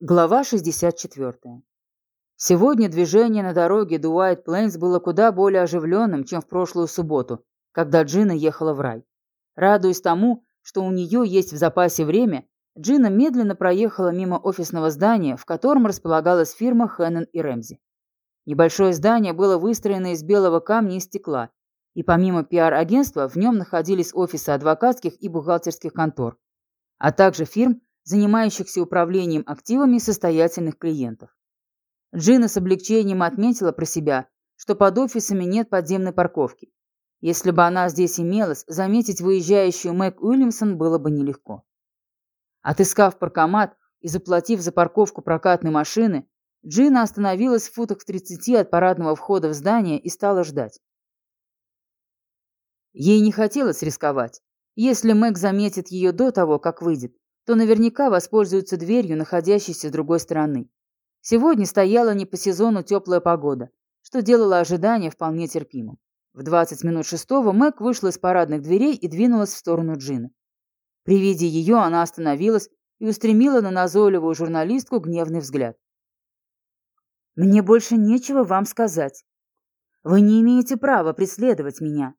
Глава 64. Сегодня движение на дороге до Уайт Плейнс было куда более оживленным, чем в прошлую субботу, когда Джина ехала в рай. Радуясь тому, что у нее есть в запасе время, Джина медленно проехала мимо офисного здания, в котором располагалась фирма Хэннон и Рэмзи. Небольшое здание было выстроено из белого камня и стекла, и помимо пиар-агентства в нем находились офисы адвокатских и бухгалтерских контор, а также фирм, занимающихся управлением активами состоятельных клиентов. Джина с облегчением отметила про себя, что под офисами нет подземной парковки. Если бы она здесь имелась, заметить выезжающую Мэг Уильямсон было бы нелегко. Отыскав паркомат и заплатив за парковку прокатной машины, Джина остановилась в футах в 30 от парадного входа в здание и стала ждать. Ей не хотелось рисковать. Если Мэг заметит ее до того, как выйдет, то наверняка воспользуются дверью, находящейся с другой стороны. Сегодня стояла не по сезону теплая погода, что делало ожидание вполне терпимым. В 20 минут шестого Мэг вышла из парадных дверей и двинулась в сторону Джины. При виде ее она остановилась и устремила на назойливую журналистку гневный взгляд. «Мне больше нечего вам сказать. Вы не имеете права преследовать меня.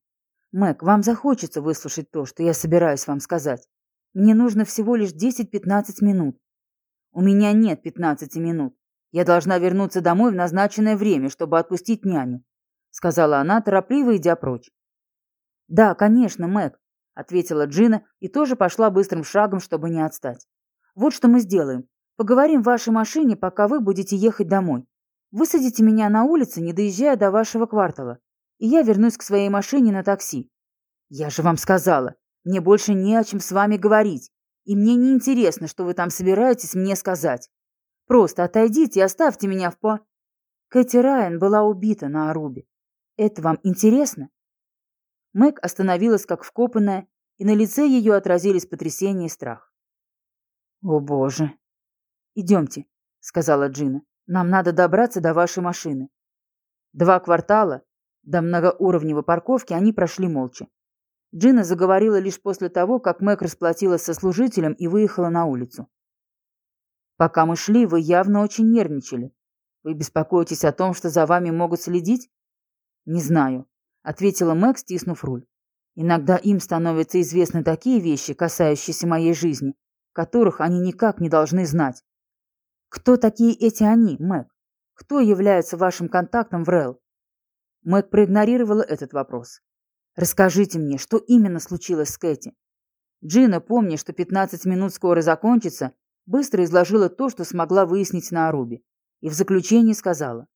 Мэг, вам захочется выслушать то, что я собираюсь вам сказать. Мне нужно всего лишь 10-15 минут. У меня нет 15 минут. Я должна вернуться домой в назначенное время, чтобы отпустить няню, сказала она, торопливо идя прочь. Да, конечно, Мэг, ответила Джина и тоже пошла быстрым шагом, чтобы не отстать. Вот что мы сделаем. Поговорим в вашей машине, пока вы будете ехать домой. Высадите меня на улице, не доезжая до вашего квартала, и я вернусь к своей машине на такси. Я же вам сказала, мне больше не о чем с вами говорить, и мне не интересно, что вы там собираетесь мне сказать. Просто отойдите и оставьте меня в по...» Кэти Райан была убита на Арубе. Это вам интересно? Мэг остановилась как вкопанная, и на лице ее отразились потрясение и страх. «О, боже!» «Идемте», — сказала Джина. «Нам надо добраться до вашей машины». Два квартала до многоуровневой парковки они прошли молча. Джина заговорила лишь после того, как Мэг расплатилась со служителем и выехала на улицу. «Пока мы шли, вы явно очень нервничали. Вы беспокоитесь о том, что за вами могут следить?» «Не знаю», — ответила Мэг, стиснув руль. «Иногда им становятся известны такие вещи, касающиеся моей жизни, которых они никак не должны знать. Кто такие эти они, Мэг? Кто является вашим контактом в РЭЛ?» Мэг проигнорировала этот вопрос. Расскажите мне, что именно случилось с Кэти? Джина, помня, что 15 минут скоро закончится, быстро изложила то, что смогла выяснить на Арубе, и в заключении сказала.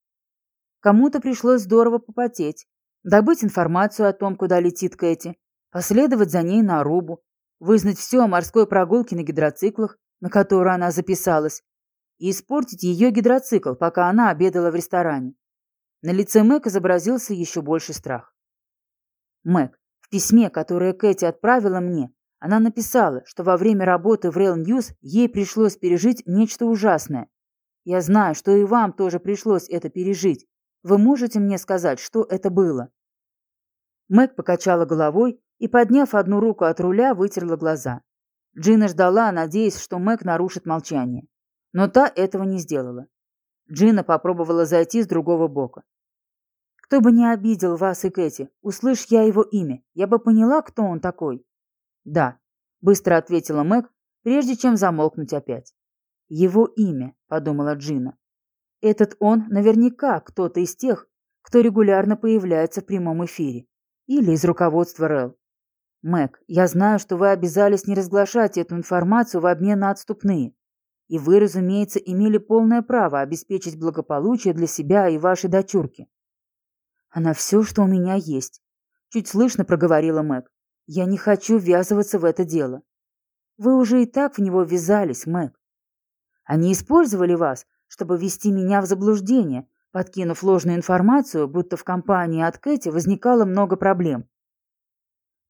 Кому-то пришлось здорово попотеть, добыть информацию о том, куда летит Кэти, последовать за ней на Арубу, вызнать все о морской прогулке на гидроциклах, на которую она записалась, и испортить ее гидроцикл, пока она обедала в ресторане. На лице Мэг изобразился еще больший страх. Мэг, в письме, которое Кэти отправила мне, она написала, что во время работы в Rail News ей пришлось пережить нечто ужасное. Я знаю, что и вам тоже пришлось это пережить. Вы можете мне сказать, что это было?» Мэг покачала головой и, подняв одну руку от руля, вытерла глаза. Джина ждала, надеясь, что Мэг нарушит молчание. Но та этого не сделала. Джина попробовала зайти с другого бока. Кто бы не обидел вас и Кэти, услышь я его имя, я бы поняла, кто он такой. Да, быстро ответила Мэг, прежде чем замолкнуть опять. Его имя, подумала Джина. Этот он наверняка кто-то из тех, кто регулярно появляется в прямом эфире. Или из руководства РЭЛ. Мэг, я знаю, что вы обязались не разглашать эту информацию в обмен на отступные. И вы, разумеется, имели полное право обеспечить благополучие для себя и вашей дочурки. Она все, что у меня есть. Чуть слышно проговорила Мэг. Я не хочу ввязываться в это дело. Вы уже и так в него ввязались, Мэг. Они использовали вас, чтобы ввести меня в заблуждение, подкинув ложную информацию, будто в компании от Кэти возникало много проблем.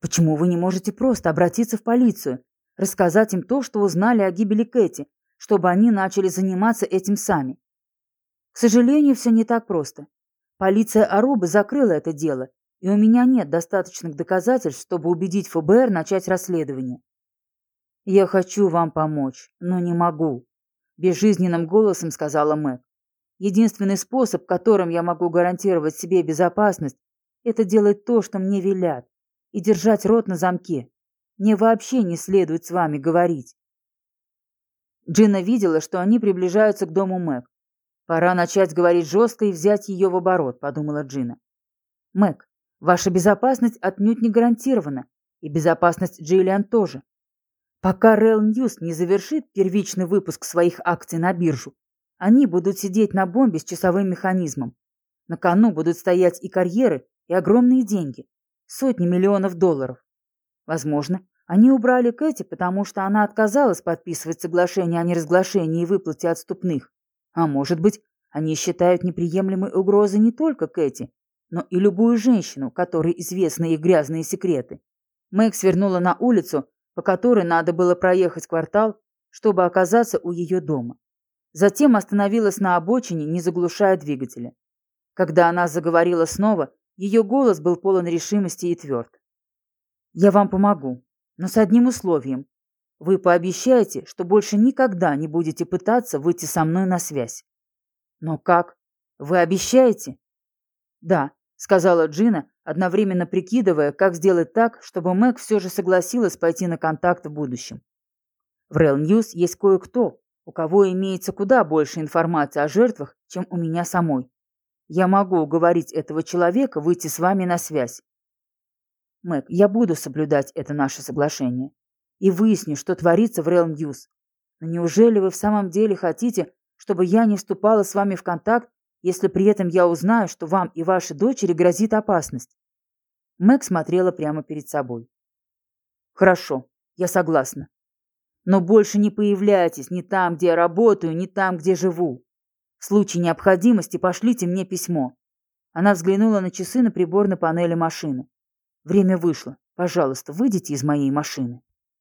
Почему вы не можете просто обратиться в полицию, рассказать им то, что узнали о гибели Кэти, чтобы они начали заниматься этим сами? К сожалению, все не так просто. Полиция Арубы закрыла это дело, и у меня нет достаточных доказательств, чтобы убедить ФБР начать расследование. Я хочу вам помочь, но не могу. безжизненным голосом сказала Мэг. Единственный способ, которым я могу гарантировать себе безопасность, это делать то, что мне велят, и держать рот на замке. Мне вообще не следует с вами говорить. Джина видела, что они приближаются к дому Мэг. «Пора начать говорить жестко и взять ее в оборот», — подумала Джина. «Мэг, ваша безопасность отнюдь не гарантирована, и безопасность Джиллиан тоже. Пока Rail News не завершит первичный выпуск своих акций на биржу, они будут сидеть на бомбе с часовым механизмом. На кону будут стоять и карьеры, и огромные деньги. Сотни миллионов долларов. Возможно, они убрали Кэти, потому что она отказалась подписывать соглашение о неразглашении и выплате отступных. А может быть, они считают неприемлемой угрозой не только Кэти, но и любую женщину, которой известны их грязные секреты. Мэг свернула на улицу, по которой надо было проехать квартал, чтобы оказаться у ее дома. Затем остановилась на обочине, не заглушая двигателя. Когда она заговорила снова, ее голос был полон решимости и тверд. «Я вам помогу, но с одним условием. Вы пообещаете, что больше никогда не будете пытаться выйти со мной на связь». «Но как? Вы обещаете?» «Да», — сказала Джина, одновременно прикидывая, как сделать так, чтобы Мэг все же согласилась пойти на контакт в будущем. В Real News есть кое-кто, у кого имеется куда больше информации о жертвах, чем у меня самой. Я могу уговорить этого человека выйти с вами на связь. Мэг, я буду соблюдать это наше соглашение и выясню, что творится в Real News. Но неужели вы в самом деле хотите, чтобы я не вступала с вами в контакт, если при этом я узнаю, что вам и вашей дочери грозит опасность? Мэг смотрела прямо перед собой. Хорошо, я согласна. Но больше не появляйтесь ни там, где я работаю, ни там, где живу. В случае необходимости пошлите мне письмо. Она взглянула на часы на приборной панели машины. Время вышло. Пожалуйста, выйдите из моей машины.